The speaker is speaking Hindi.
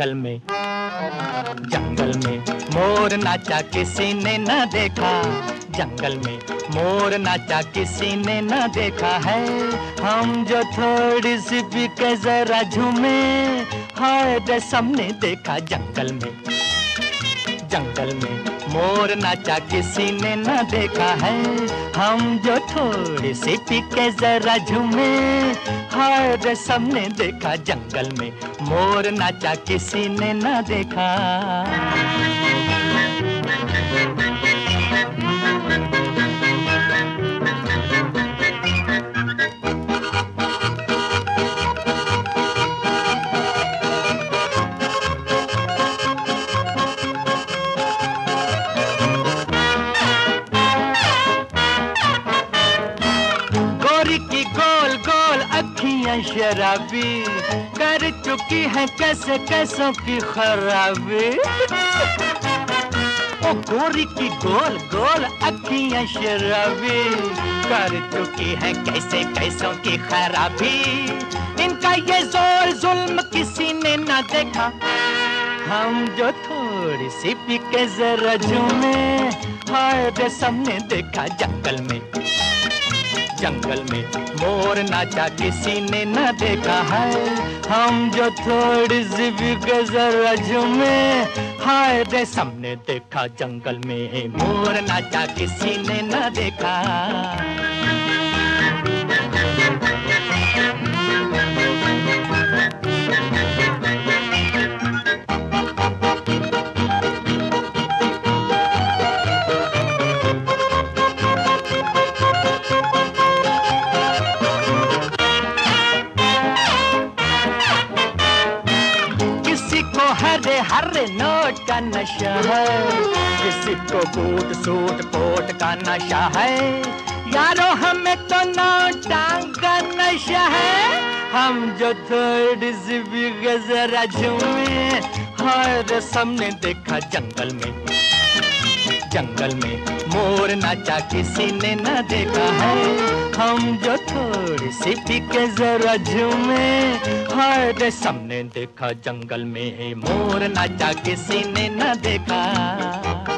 जंगल में जंगल में मोर नाचा किसी ने न देखा, जंगल में मोर नाचा किसी ने न देखा है। हम जो थोड़ी सी भी के झूमे, हाय सबने देखा जंगल में। जंगल में मोर नाचा किसी ने न देखा है। हम जो थोड़े से पीके जरा झूमे, हर सबने देखा जंगल में मोर नाचा किसी ने न देखा। अखियाँ शराबी। कर चुकी है कैसे कैसों की खराबी। ओ गोरी की गोल गोल अखियाँ शराबी। कर चुकी है कैसे कैसों की खराबी। इनका ये ज़ोर जुल्म किसी ने ना देखा। हम जो थोड़ी सी पी के जरा झूमे, हाय सबने देखा जंगल में। जंगल में मोर नाचा किसी ने न देखा है। हम जो थोड़ी सी भी गजर में, हाय रे सबने देखा जंगल में। मोर नाचा किसी ने न देखा। हरे हरे नोट का नशा है। किसी को बूट सूट कोट का नशा है। यारो, हमें तो नोटांग का नशा है। हम जो झूमे हर सबने देखा जंगल में। जंगल में मोर नाचा किसी ने न देखा है। हम जो थोड़ी सी पीके जरा झूमे हर सबने देखा जंगल में मोर नाचा किसी ने न देखा।